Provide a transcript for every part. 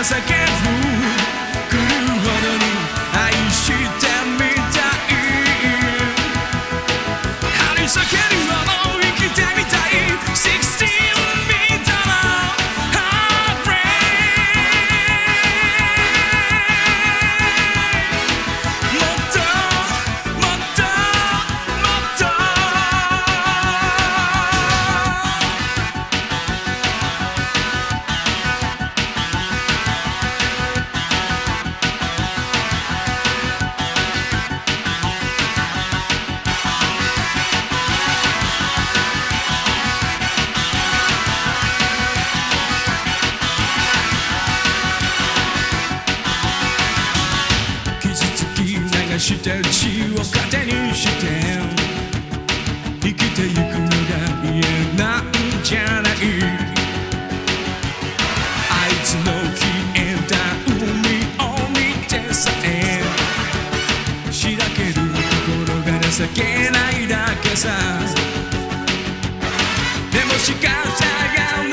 何かして血を糧にして生きてゆくのが嫌なんじゃないあいつの消えた海を見てさえ。しらける心が情けないだけさ。でも仕方がない。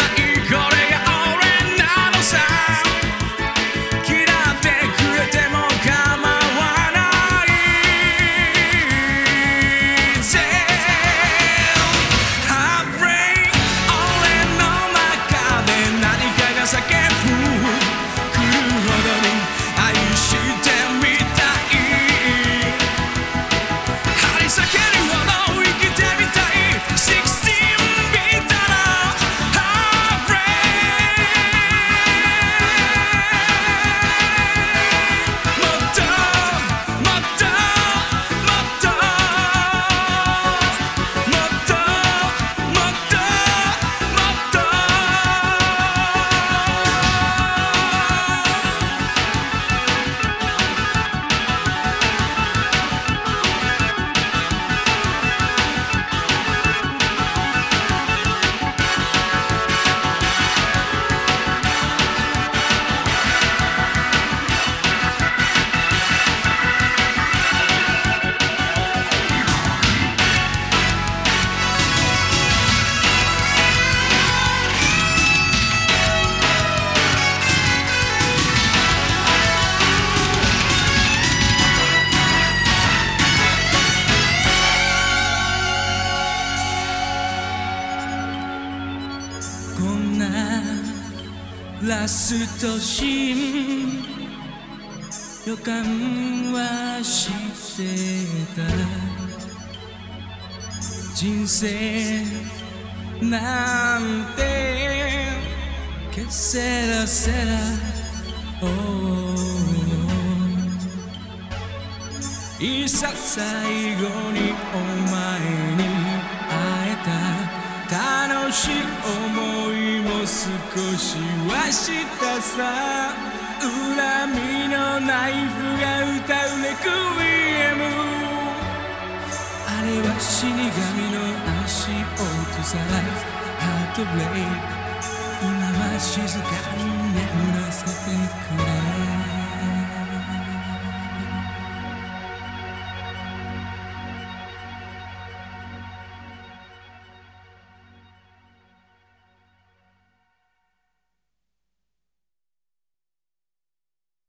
ラストシーン。予感はしてた。人生なんてケセラセラおいざ最後におし思いも少しはしたさ恨みのナイフが歌うレクイエム。あれは死神の足音さハートブレイク。今は静かに眠らせてくれ。